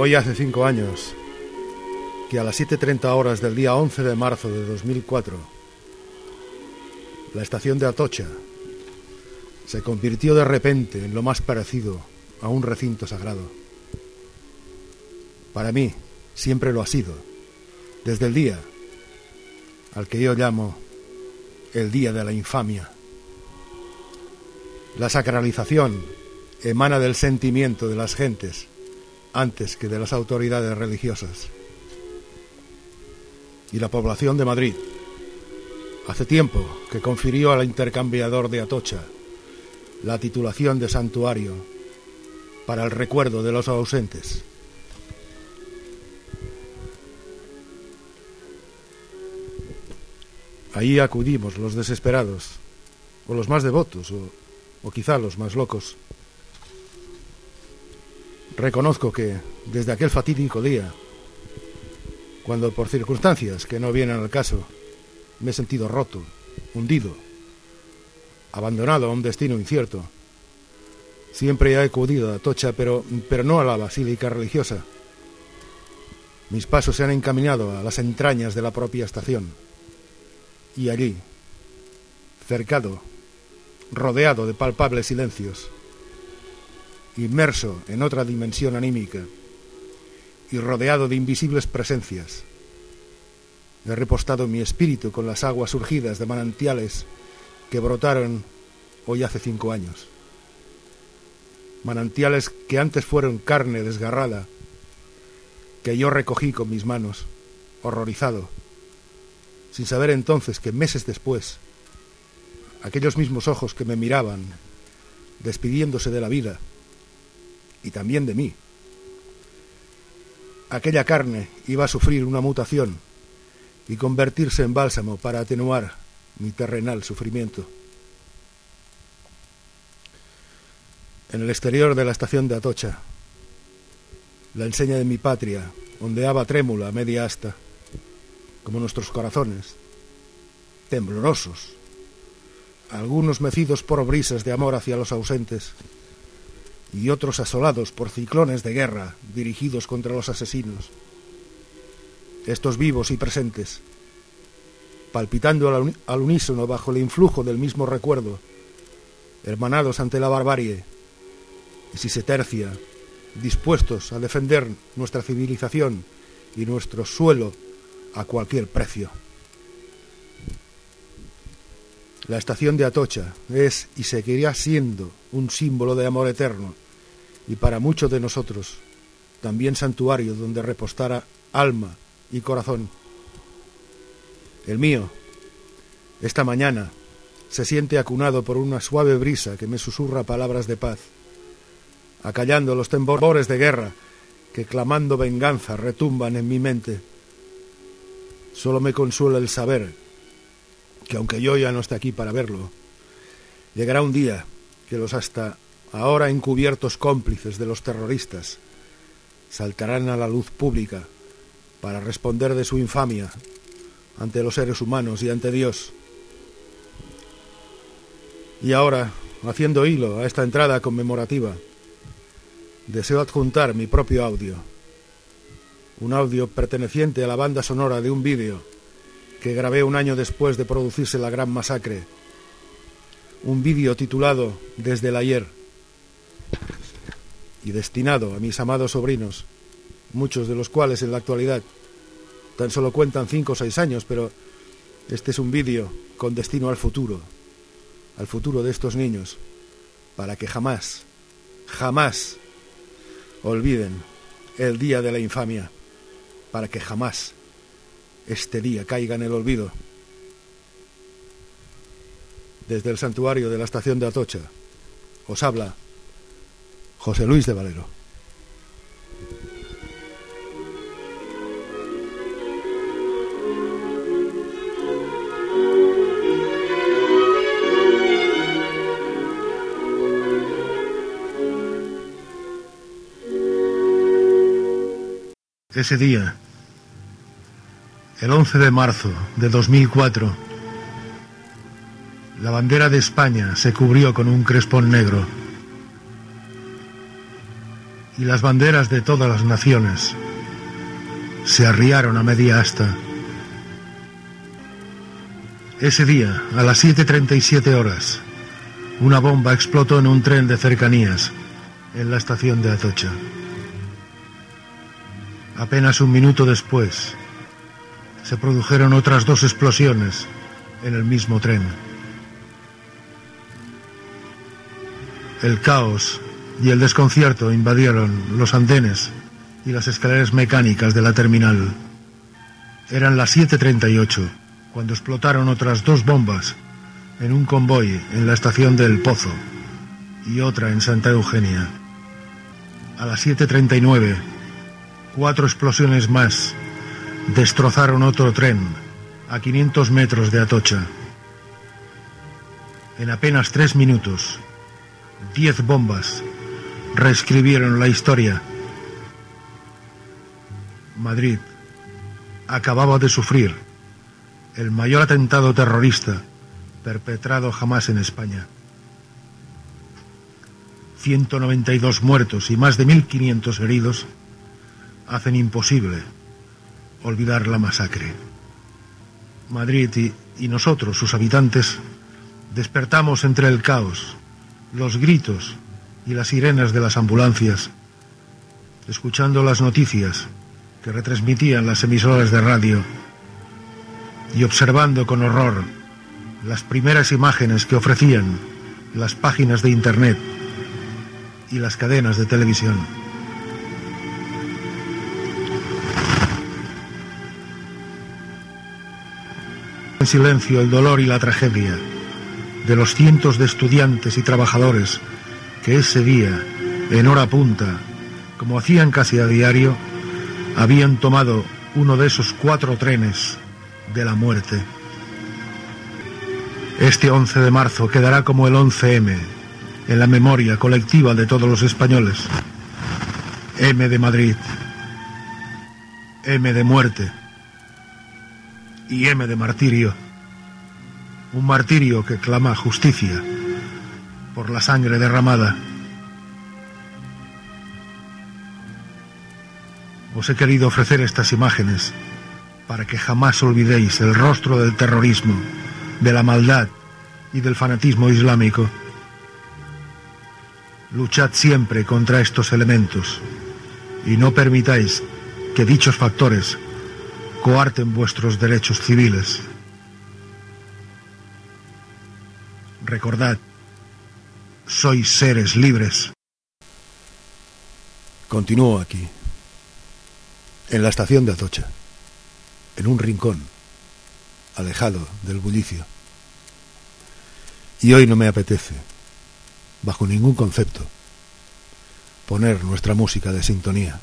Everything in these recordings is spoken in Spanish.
Hoy hace cinco años que a las 7.30 horas del día 11 de marzo de 2004, la estación de Atocha se convirtió de repente en lo más parecido a un recinto sagrado. Para mí siempre lo ha sido, desde el día al que yo llamo el día de la infamia. La sacralización emana del sentimiento de las gentes antes que de las autoridades religiosas. Y la población de Madrid hace tiempo que confirió al intercambiador de Atocha la titulación de santuario para el recuerdo de los ausentes. Ahí acudimos los desesperados, o los más devotos, o, o quizá los más locos. Reconozco que desde aquel fatídico día, cuando por circunstancias que no vienen al caso, me he sentido roto, hundido, abandonado a un destino incierto, siempre he acudido a Tocha, pero, pero no a la basílica religiosa. Mis pasos se han encaminado a las entrañas de la propia estación. Y allí, cercado, rodeado de palpables silencios, inmerso en otra dimensión anímica y rodeado de invisibles presencias, he repostado mi espíritu con las aguas surgidas de manantiales que brotaron hoy hace cinco años. Manantiales que antes fueron carne desgarrada, que yo recogí con mis manos, horrorizado, sin saber entonces que meses después, aquellos mismos ojos que me miraban, despidiéndose de la vida, y también de mí, aquella carne iba a sufrir una mutación y convertirse en bálsamo para atenuar mi terrenal sufrimiento. En el exterior de la estación de Atocha, la enseña de mi patria ondeaba trémula a media asta, como nuestros corazones, temblorosos, algunos mecidos por brisas de amor hacia los ausentes, y otros asolados por ciclones de guerra dirigidos contra los asesinos. Estos vivos y presentes, palpitando al unísono bajo el influjo del mismo recuerdo, hermanados ante la barbarie, y si se tercia, dispuestos a defender nuestra civilización y nuestro suelo a cualquier precio. La estación de Atocha es y seguirá siendo un símbolo de amor eterno y para muchos de nosotros también santuario donde repostara alma y corazón. El mío, esta mañana, se siente acunado por una suave brisa que me susurra palabras de paz, acallando los temblores de guerra que clamando venganza retumban en mi mente. Solo me consuela el saber que aunque yo ya no esté aquí para verlo, llegará un día que los hasta ahora encubiertos cómplices de los terroristas saltarán a la luz pública para responder de su infamia ante los seres humanos y ante Dios. Y ahora, haciendo hilo a esta entrada conmemorativa, deseo adjuntar mi propio audio, un audio perteneciente a la banda sonora de un vídeo que grabé un año después de producirse la gran masacre. Un vídeo titulado Desde el ayer y destinado a mis amados sobrinos, muchos de los cuales en la actualidad tan solo cuentan cinco o seis años, pero este es un vídeo con destino al futuro, al futuro de estos niños, para que jamás, jamás olviden el día de la infamia, para que jamás este día caiga en el olvido. Desde el santuario de la estación de Atocha os habla José Luis de Valero. Ese día el 11 de marzo de 2004, la bandera de España se cubrió con un crespón negro y las banderas de todas las naciones se arriaron a media asta. Ese día, a las 7.37 horas, una bomba explotó en un tren de cercanías en la estación de Atocha. Apenas un minuto después, se produjeron otras dos explosiones en el mismo tren. El caos y el desconcierto invadieron los andenes y las escaleras mecánicas de la terminal. Eran las 7.38 cuando explotaron otras dos bombas en un convoy en la estación del Pozo y otra en Santa Eugenia. A las 7.39, cuatro explosiones más destrozaron otro tren a 500 metros de Atocha. En apenas tres minutos, diez bombas reescribieron la historia. Madrid acababa de sufrir el mayor atentado terrorista perpetrado jamás en España. 192 muertos y más de 1.500 heridos hacen imposible olvidar la masacre. Madrid y, nosotros, sus habitantes, despertamos entre el caos, los gritos y las sirenas de las ambulancias, escuchando las noticias que retransmitían las emisoras de radio y observando con horror las primeras imágenes que ofrecían las páginas de Internet y las cadenas de televisión. Silencio el dolor y la tragedia de los cientos de estudiantes y trabajadores que ese día, en hora punta, como hacían casi a diario, habían tomado uno de esos cuatro trenes de la muerte. Este 11 de marzo quedará como el 11M en la memoria colectiva de todos los españoles. M de Madrid, M de muerte y M de martirio. Un martirio que clama justicia por la sangre derramada. Os he querido ofrecer estas imágenes para que jamás olvidéis el rostro del terrorismo, de la maldad y del fanatismo islámico. Luchad siempre contra estos elementos y no permitáis que dichos factores coarten vuestros derechos civiles. Recordad, sois seres libres. Continúo aquí, en la estación de Atocha, en un rincón, alejado del bullicio. Y hoy no me apetece bajo ningún concepto, poner nuestra música de sintonía.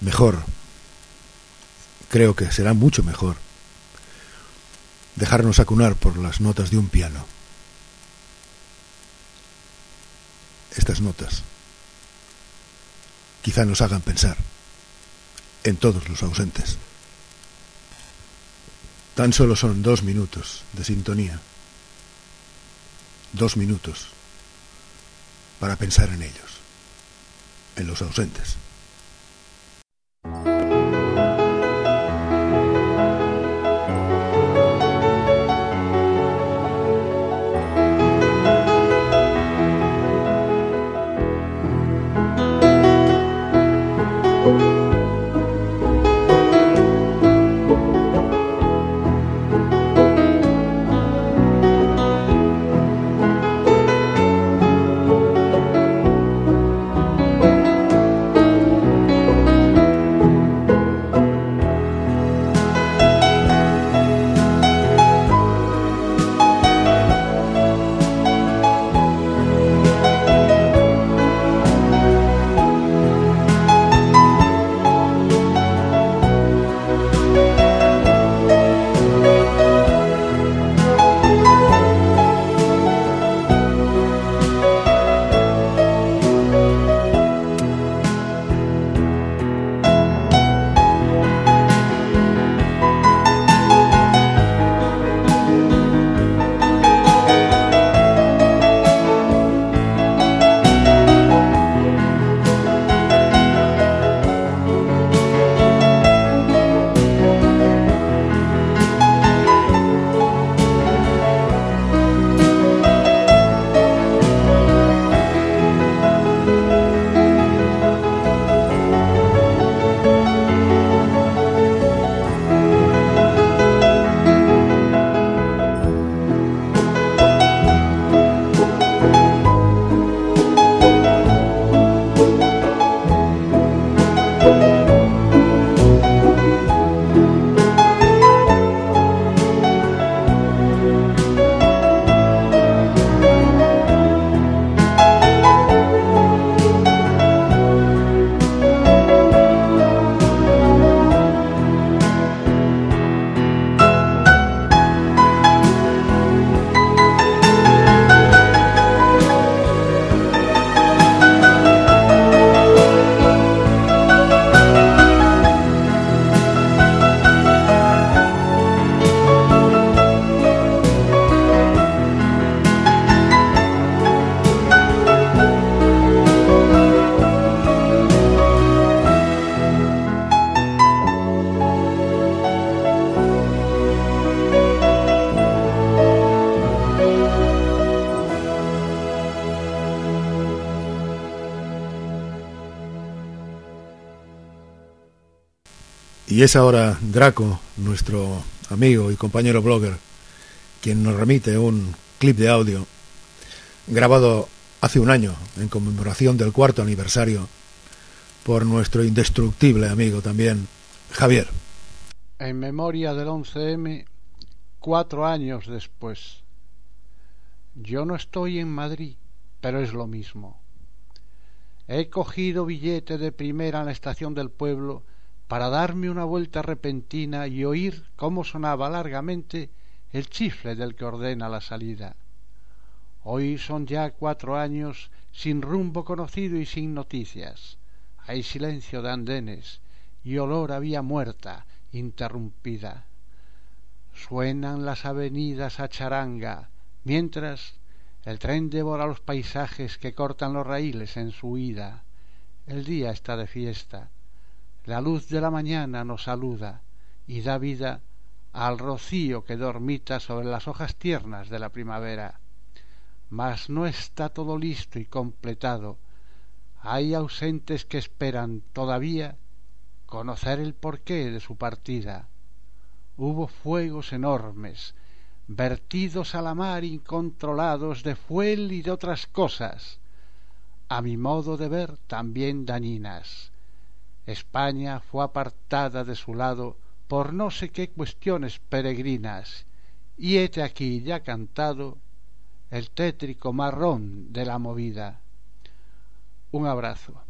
Mejor, creo que será mucho mejor, dejarnos acunar por las notas de un piano. Estas notas quizá nos hagan pensar en todos los ausentes. Tan solo son dos minutos de sintonía dos minutos para pensar en ellos, en los ausentes. Y es ahora Draco, nuestro amigo y compañero blogger, quien nos remite un clip de audio grabado hace un año en conmemoración del cuarto aniversario por nuestro indestructible amigo también, Javier. En memoria del 11M, cuatro años después. Yo no estoy en Madrid, pero es lo mismo. He cogido billete de primera en la estación del pueblo para darme una vuelta repentina y oír cómo sonaba largamente el chifle del que ordena la salida. Hoy son ya cuatro años sin rumbo conocido y sin noticias. Hay silencio de andenes y olor a vía muerta, interrumpida. Suenan las avenidas a charanga, mientras el tren devora los paisajes que cortan los raíles en su ida. El día está de fiesta. La luz de la mañana nos saluda y da vida al rocío que dormita sobre las hojas tiernas de la primavera. Mas no está todo listo y completado. Hay ausentes que esperan todavía conocer el porqué de su partida. Hubo fuegos enormes, vertidos a la mar incontrolados de fuel y de otras cosas, a mi modo de ver también dañinas. España fue apartada de su lado por no sé qué cuestiones peregrinas, y hete aquí ya cantado el tétrico marrón de la movida. Un abrazo.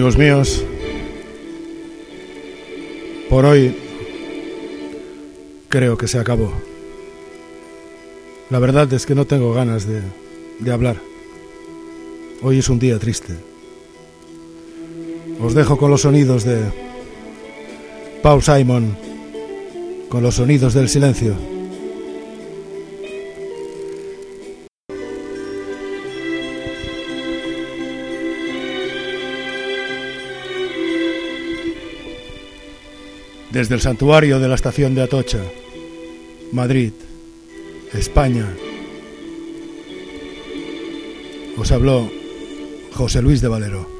Míos, por hoy creo que se acabó. La verdad es que no tengo ganas de, de hablar. Hoy es un día triste. Os dejo con los sonidos de Paul Simon, con los sonidos del silencio. Desde el santuario de la estación de Atocha, Madrid, España. Os habló José Luis de Valero.